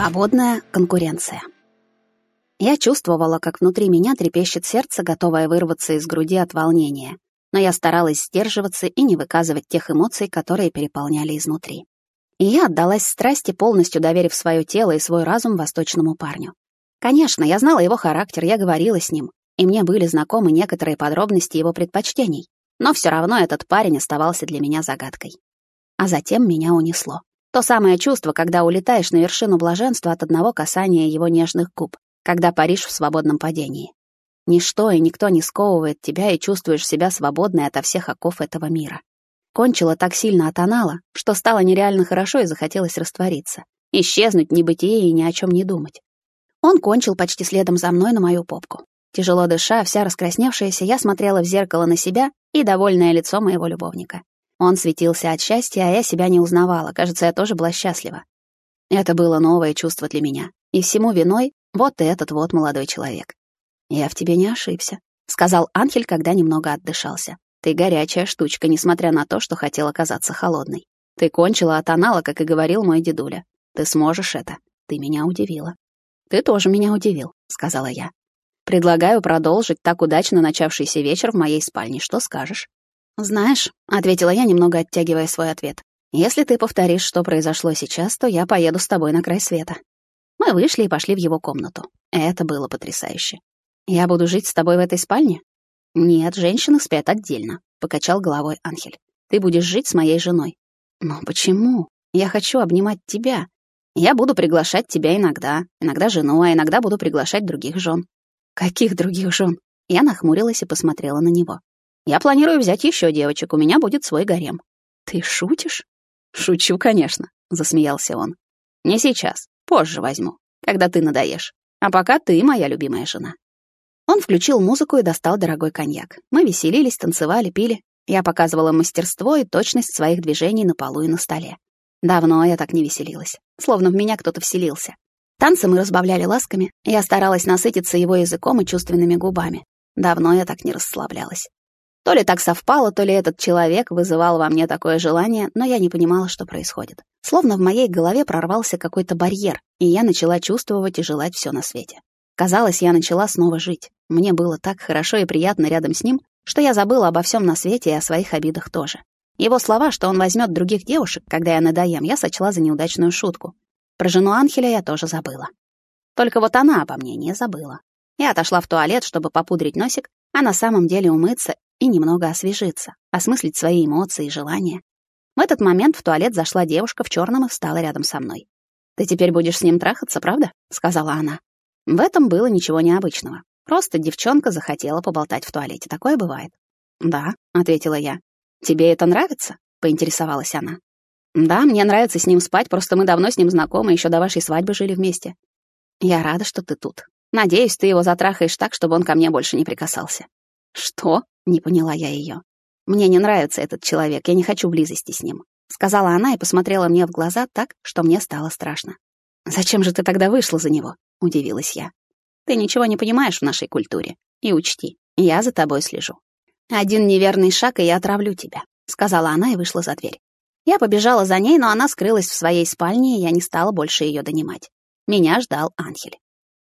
Свободная конкуренция. Я чувствовала, как внутри меня трепещет сердце, готовое вырваться из груди от волнения, но я старалась сдерживаться и не выказывать тех эмоций, которые переполняли изнутри. И я отдалась страсти, полностью доверив свое тело и свой разум восточному парню. Конечно, я знала его характер, я говорила с ним, и мне были знакомы некоторые подробности его предпочтений, но все равно этот парень оставался для меня загадкой. А затем меня унесло. То самое чувство, когда улетаешь на вершину блаженства от одного касания его нежных губ, когда паришь в свободном падении. Ничто и никто не сковывает тебя, и чувствуешь себя свободной ото всех оков этого мира. Кончила так сильно от анала, что стало нереально хорошо и захотелось раствориться, исчезнуть небытие и ни о чем не думать. Он кончил почти следом за мной на мою попку. Тяжело дыша, вся раскрасневшаяся, я смотрела в зеркало на себя и довольное лицо моего любовника. Он светился от счастья, а я себя не узнавала. Кажется, я тоже была счастлива. Это было новое чувство для меня. И всему виной вот этот вот молодой человек. «Я в тебе не ошибся», — сказал Анхель, когда немного отдышался. «Ты горячая штучка, несмотря на то, что хотела казаться холодной. Ты кончила от анала, как и говорил мой дедуля. Ты сможешь это. Ты меня удивила». «Ты тоже меня удивил», — сказала я. «Предлагаю продолжить так удачно начавшийся вечер в моей спальне. Что скажешь?» «Знаешь», — ответила я, немного оттягивая свой ответ, «если ты повторишь, что произошло сейчас, то я поеду с тобой на край света». Мы вышли и пошли в его комнату. Это было потрясающе. «Я буду жить с тобой в этой спальне?» «Нет, женщины спят отдельно», — покачал головой Анхель. «Ты будешь жить с моей женой». «Но почему? Я хочу обнимать тебя. Я буду приглашать тебя иногда, иногда жену, а иногда буду приглашать других жен». «Каких других жен?» Я нахмурилась и посмотрела на него. Я планирую взять еще девочек, у меня будет свой гарем. Ты шутишь? Шучу, конечно, засмеялся он. Не сейчас, позже возьму, когда ты надоешь. А пока ты моя любимая жена. Он включил музыку и достал дорогой коньяк. Мы веселились, танцевали, пили. Я показывала мастерство и точность своих движений на полу и на столе. Давно я так не веселилась, словно в меня кто-то вселился. Танцы мы разбавляли ласками, я старалась насытиться его языком и чувственными губами. Давно я так не расслаблялась. То ли так совпало, то ли этот человек вызывал во мне такое желание, но я не понимала, что происходит. Словно в моей голове прорвался какой-то барьер, и я начала чувствовать и желать все на свете. Казалось, я начала снова жить. Мне было так хорошо и приятно рядом с ним, что я забыла обо всем на свете и о своих обидах тоже. Его слова, что он возьмет других девушек, когда я надоем, я сочла за неудачную шутку. Про жену Анхеля я тоже забыла. Только вот она обо мне не забыла. Я отошла в туалет, чтобы попудрить носик, а на самом деле умыться и немного освежиться, осмыслить свои эмоции и желания. В этот момент в туалет зашла девушка в черном и встала рядом со мной. «Ты теперь будешь с ним трахаться, правда?» — сказала она. В этом было ничего необычного. Просто девчонка захотела поболтать в туалете. Такое бывает. «Да», — ответила я. «Тебе это нравится?» — поинтересовалась она. «Да, мне нравится с ним спать, просто мы давно с ним знакомы, еще до вашей свадьбы жили вместе. Я рада, что ты тут. Надеюсь, ты его затрахаешь так, чтобы он ко мне больше не прикасался». «Что?» Не поняла я ее. «Мне не нравится этот человек, я не хочу близости с ним», сказала она и посмотрела мне в глаза так, что мне стало страшно. «Зачем же ты тогда вышла за него?» — удивилась я. «Ты ничего не понимаешь в нашей культуре. И учти, я за тобой слежу. Один неверный шаг, и я отравлю тебя», — сказала она и вышла за дверь. Я побежала за ней, но она скрылась в своей спальне, и я не стала больше ее донимать. Меня ждал Анхель.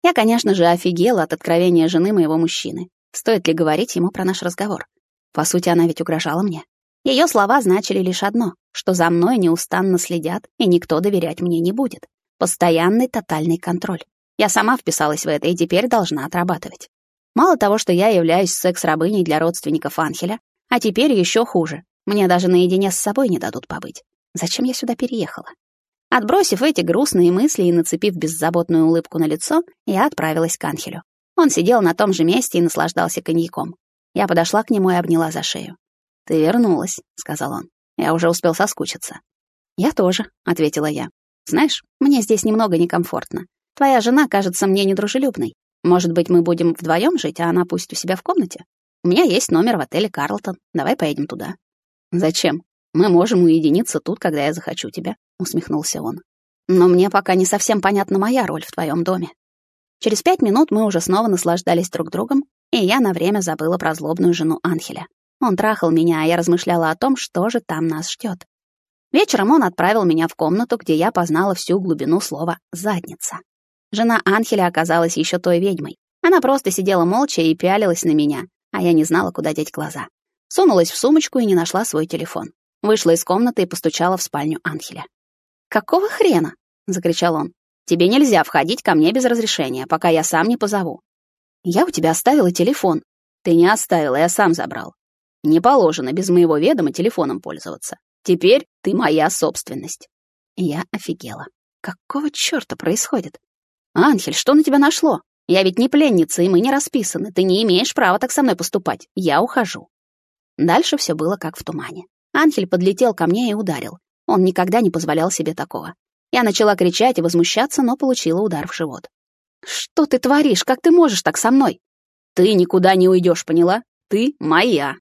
Я, конечно же, офигела от откровения жены моего мужчины. Стоит ли говорить ему про наш разговор? По сути, она ведь угрожала мне. Ее слова значили лишь одно, что за мной неустанно следят, и никто доверять мне не будет. Постоянный тотальный контроль. Я сама вписалась в это и теперь должна отрабатывать. Мало того, что я являюсь секс-рабыней для родственников Анхеля, а теперь еще хуже. Мне даже наедине с собой не дадут побыть. Зачем я сюда переехала? Отбросив эти грустные мысли и нацепив беззаботную улыбку на лицо, я отправилась к Анхелю. Он сидел на том же месте и наслаждался коньяком. Я подошла к нему и обняла за шею. «Ты вернулась», — сказал он. «Я уже успел соскучиться». «Я тоже», — ответила я. «Знаешь, мне здесь немного некомфортно. Твоя жена кажется мне недружелюбной. Может быть, мы будем вдвоем жить, а она пусть у себя в комнате? У меня есть номер в отеле «Карлтон». Давай поедем туда». «Зачем? Мы можем уединиться тут, когда я захочу тебя», — усмехнулся он. «Но мне пока не совсем понятна моя роль в твоем доме. Через пять минут мы уже снова наслаждались друг другом, и я на время забыла про злобную жену Анхеля. Он трахал меня, а я размышляла о том, что же там нас ждет. Вечером он отправил меня в комнату, где я познала всю глубину слова «задница». Жена Анхеля оказалась еще той ведьмой. Она просто сидела молча и пялилась на меня, а я не знала, куда деть глаза. Сунулась в сумочку и не нашла свой телефон. Вышла из комнаты и постучала в спальню Анхеля. «Какого хрена?» — закричал он. «Тебе нельзя входить ко мне без разрешения, пока я сам не позову». «Я у тебя оставила телефон». «Ты не оставила, я сам забрал. Не положено без моего ведома телефоном пользоваться. Теперь ты моя собственность». Я офигела. Какого чёрта происходит? «Анхель, что на тебя нашло? Я ведь не пленница, и мы не расписаны. Ты не имеешь права так со мной поступать. Я ухожу». Дальше все было как в тумане. Анхель подлетел ко мне и ударил. Он никогда не позволял себе такого. Я начала кричать и возмущаться, но получила удар в живот. «Что ты творишь? Как ты можешь так со мной?» «Ты никуда не уйдешь, поняла? Ты моя!»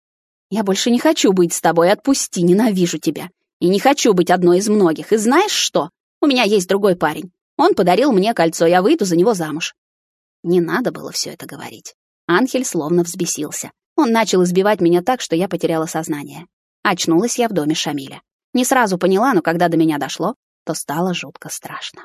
«Я больше не хочу быть с тобой, отпусти, ненавижу тебя. И не хочу быть одной из многих. И знаешь что? У меня есть другой парень. Он подарил мне кольцо, я выйду за него замуж». Не надо было все это говорить. Анхель словно взбесился. Он начал избивать меня так, что я потеряла сознание. Очнулась я в доме Шамиля. Не сразу поняла, но когда до меня дошло, то стало жутко страшно.